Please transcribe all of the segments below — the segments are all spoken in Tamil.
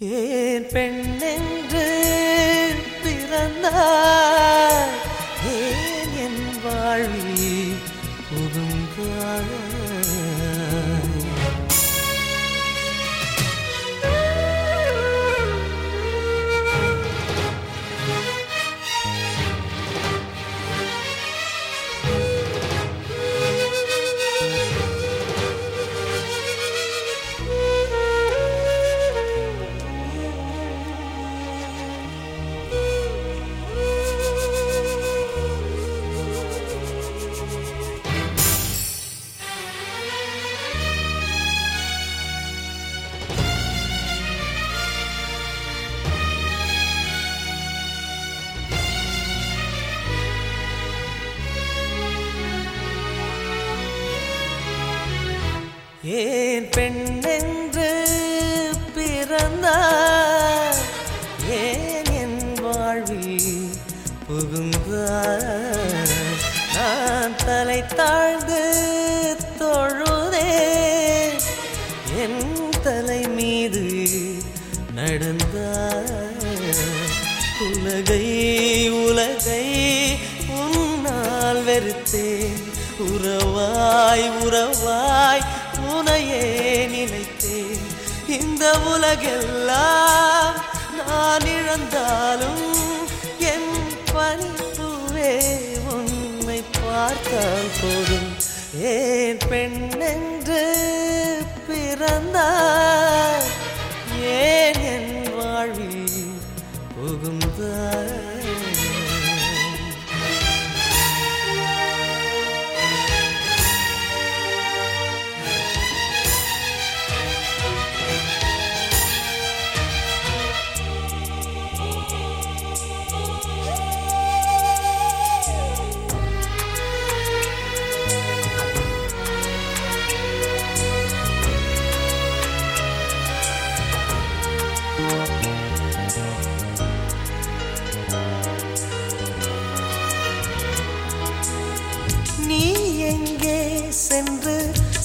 ஏன் பெண்ணென்று பிறந்தாய்? ஏன் என் வாழ்வில் புகுந்தாய் ஏன் பெண்ணென்று பிறந்தார்? ஏன் என் வாழ்வில் புகுந்தார்? நான் தலை தாழ்ந்து தொழுதே என் தலை மீது நடந்தார். உலகை உலகை உன்னால் வெறுத்தேன். உறவாய் உறவாய் உனையே நினைத்தேன். இந்த உலகெல்லாம் நான் இழந்தாலும் என் பணிப்புவே உன்னை பார்த்தால் போதும். ஏன் பெண்ணென்று பிறந்தாய்? ஏன் என் வாழ்வில் புகுந்தாய்?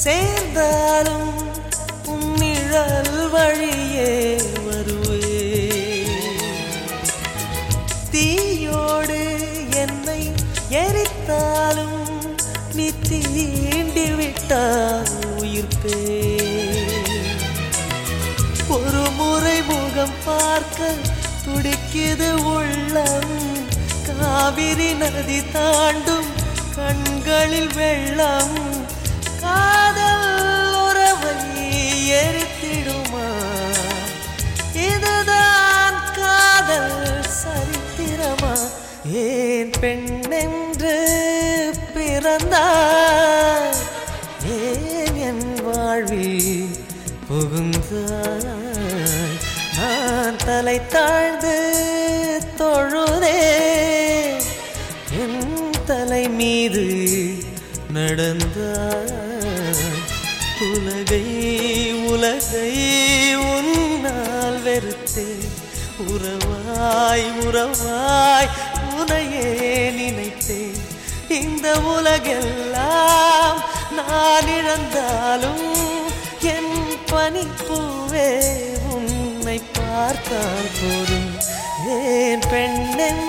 சேர்ந்தாலும் உன்னிழல் வழியே வருவே. தீயோடு என்னை எரித்தாலும் நீ தீண்டி விட்டால் உயிர்ப்பே ஒரு முறை முகம் பார்க்க துடிக்குது உள்ளம். காவிரி நதி தாண்டும் கண்களில் வெள்ளம். காதல் உறவை எரித்திடுமா? இதுதான் காதல் சரித்திரமா? ஏன் பெண்ணென்று பிறந்தாய் ஏன் என் வாழ்வில் புகுந்தாய்? நான் தலை தாழ்ந்து தொழுதே என் தலை மீது நடந்தாய். உலகை உலகை உன்னால் வெறுத்தேன் உறவாய் உறவாய் உனையே நினைத்தேன் இந்த உலகெல்லாம் நான் இழந்தாலும் என் பனிப்பூவே உன்னை பார்த்தால் போதும். ஏன் பெண்ணென்